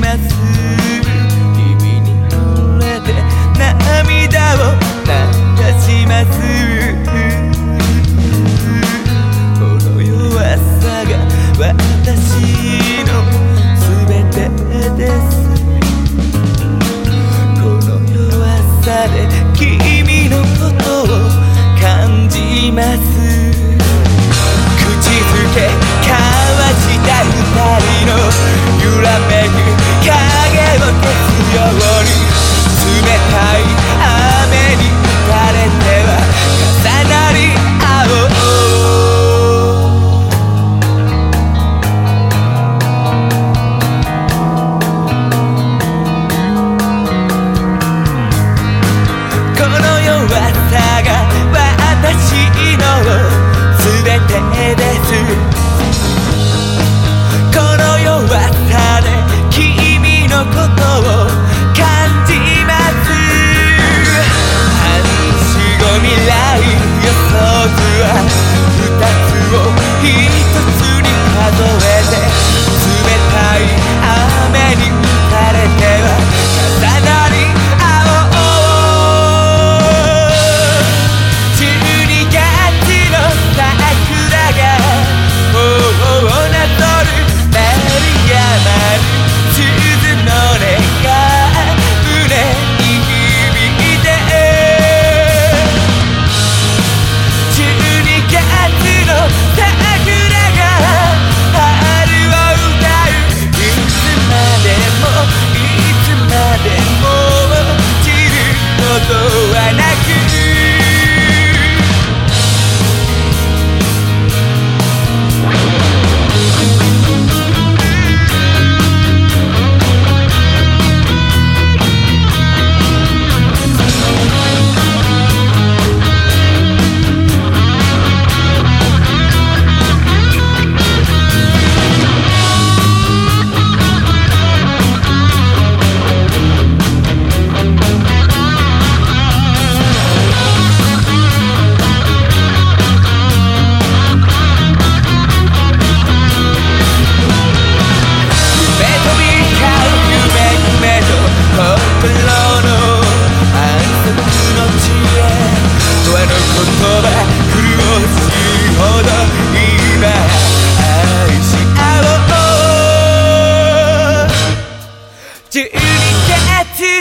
ます。君に濡れて涙を全てです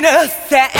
Cause